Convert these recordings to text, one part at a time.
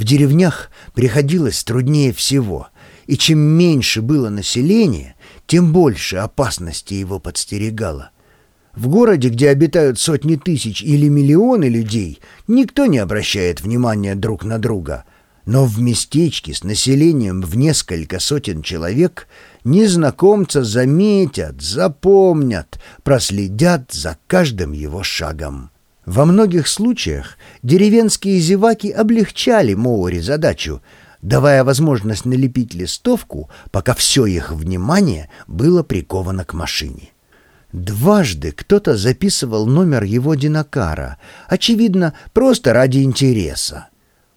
В деревнях приходилось труднее всего, и чем меньше было населения, тем больше опасности его подстерегало. В городе, где обитают сотни тысяч или миллионы людей, никто не обращает внимания друг на друга. Но в местечке с населением в несколько сотен человек незнакомца заметят, запомнят, проследят за каждым его шагом. Во многих случаях деревенские зеваки облегчали Моури задачу, давая возможность налепить листовку, пока все их внимание было приковано к машине. Дважды кто-то записывал номер его динокара, очевидно, просто ради интереса.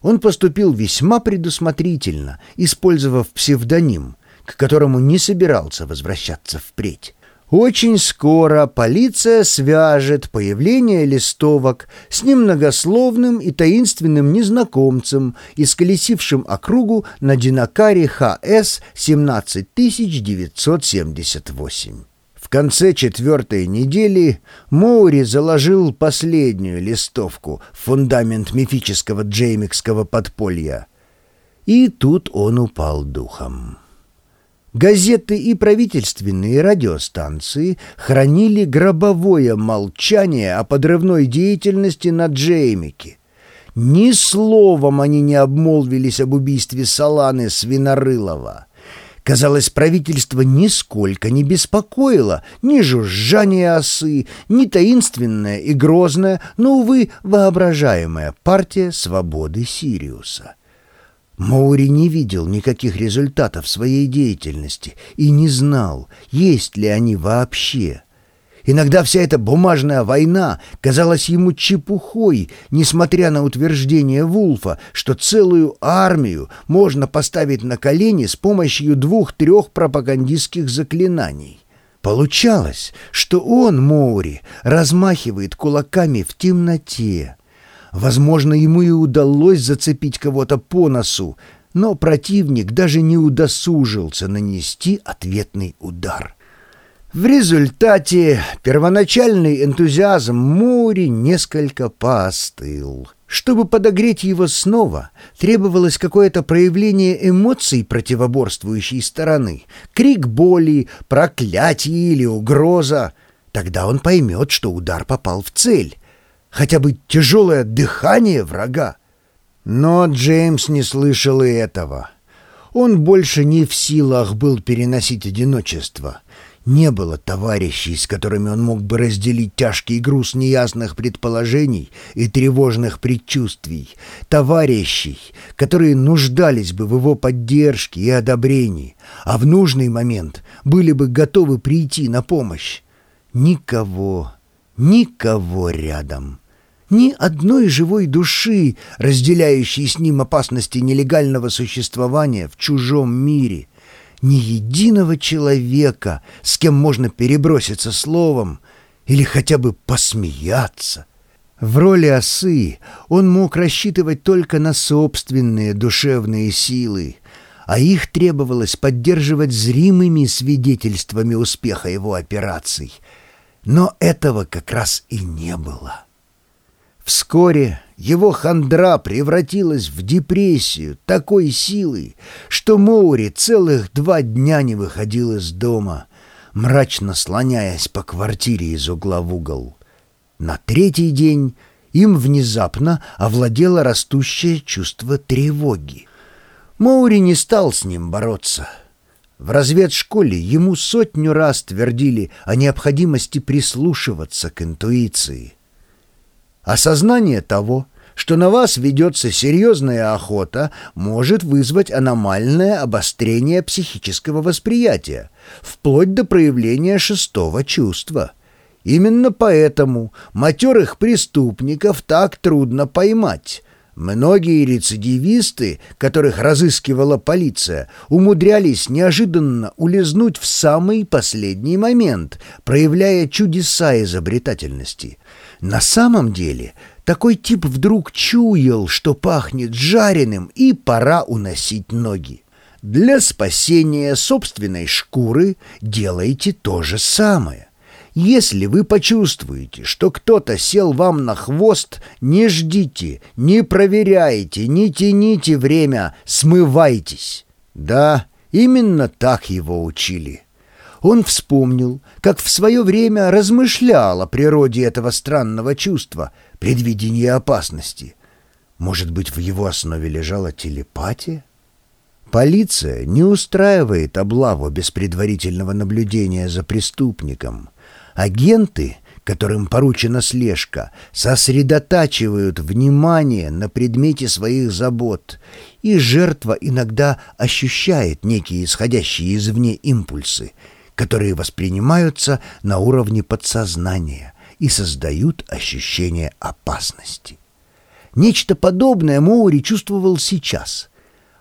Он поступил весьма предусмотрительно, использовав псевдоним, к которому не собирался возвращаться впредь. Очень скоро полиция свяжет появление листовок с немногословным и таинственным незнакомцем, исколесившим округу на Динакаре ХС 17978. В конце четвертой недели Моури заложил последнюю листовку в фундамент мифического джеймикского подполья. И тут он упал духом. Газеты и правительственные радиостанции хранили гробовое молчание о подрывной деятельности на Джеймике. Ни словом они не обмолвились об убийстве Саланы Свинорылова. Казалось, правительство нисколько не беспокоило ни жужжание осы, ни таинственная и грозная, но, увы, воображаемая партия свободы Сириуса. Моури не видел никаких результатов своей деятельности и не знал, есть ли они вообще. Иногда вся эта бумажная война казалась ему чепухой, несмотря на утверждение Вулфа, что целую армию можно поставить на колени с помощью двух-трех пропагандистских заклинаний. Получалось, что он, Моури, размахивает кулаками в темноте, Возможно, ему и удалось зацепить кого-то по носу, но противник даже не удосужился нанести ответный удар. В результате первоначальный энтузиазм Мури несколько поостыл. Чтобы подогреть его снова, требовалось какое-то проявление эмоций противоборствующей стороны, крик боли, проклятие или угроза. Тогда он поймет, что удар попал в цель хотя бы тяжелое дыхание врага. Но Джеймс не слышал и этого. Он больше не в силах был переносить одиночество. Не было товарищей, с которыми он мог бы разделить тяжкий груз неясных предположений и тревожных предчувствий. Товарищей, которые нуждались бы в его поддержке и одобрении, а в нужный момент были бы готовы прийти на помощь. Никого, никого рядом ни одной живой души, разделяющей с ним опасности нелегального существования в чужом мире, ни единого человека, с кем можно переброситься словом или хотя бы посмеяться. В роли осы он мог рассчитывать только на собственные душевные силы, а их требовалось поддерживать зримыми свидетельствами успеха его операций. Но этого как раз и не было. Вскоре его хандра превратилась в депрессию такой силы, что Моури целых два дня не выходил из дома, мрачно слоняясь по квартире из угла в угол. На третий день им внезапно овладело растущее чувство тревоги. Моури не стал с ним бороться. В разведшколе ему сотню раз твердили о необходимости прислушиваться к интуиции — Осознание того, что на вас ведется серьезная охота, может вызвать аномальное обострение психического восприятия, вплоть до проявления шестого чувства. Именно поэтому матерых преступников так трудно поймать. Многие рецидивисты, которых разыскивала полиция, умудрялись неожиданно улизнуть в самый последний момент, проявляя чудеса изобретательности – на самом деле такой тип вдруг чуял, что пахнет жареным, и пора уносить ноги. Для спасения собственной шкуры делайте то же самое. Если вы почувствуете, что кто-то сел вам на хвост, не ждите, не проверяйте, не тяните время, смывайтесь. Да, именно так его учили. Он вспомнил, как в свое время размышлял о природе этого странного чувства, предвидения опасности. Может быть, в его основе лежала телепатия? Полиция не устраивает облаву без предварительного наблюдения за преступником. Агенты, которым поручена слежка, сосредотачивают внимание на предмете своих забот, и жертва иногда ощущает некие исходящие извне импульсы, которые воспринимаются на уровне подсознания и создают ощущение опасности. Нечто подобное Моури чувствовал сейчас.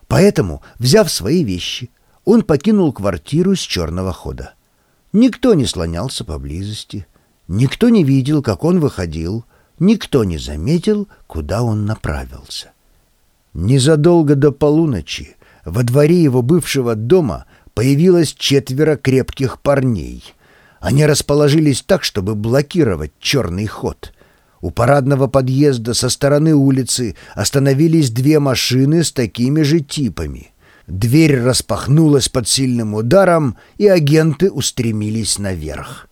Поэтому, взяв свои вещи, он покинул квартиру с черного хода. Никто не слонялся поблизости. Никто не видел, как он выходил. Никто не заметил, куда он направился. Незадолго до полуночи во дворе его бывшего дома появилось четверо крепких парней. Они расположились так, чтобы блокировать черный ход. У парадного подъезда со стороны улицы остановились две машины с такими же типами. Дверь распахнулась под сильным ударом, и агенты устремились наверх.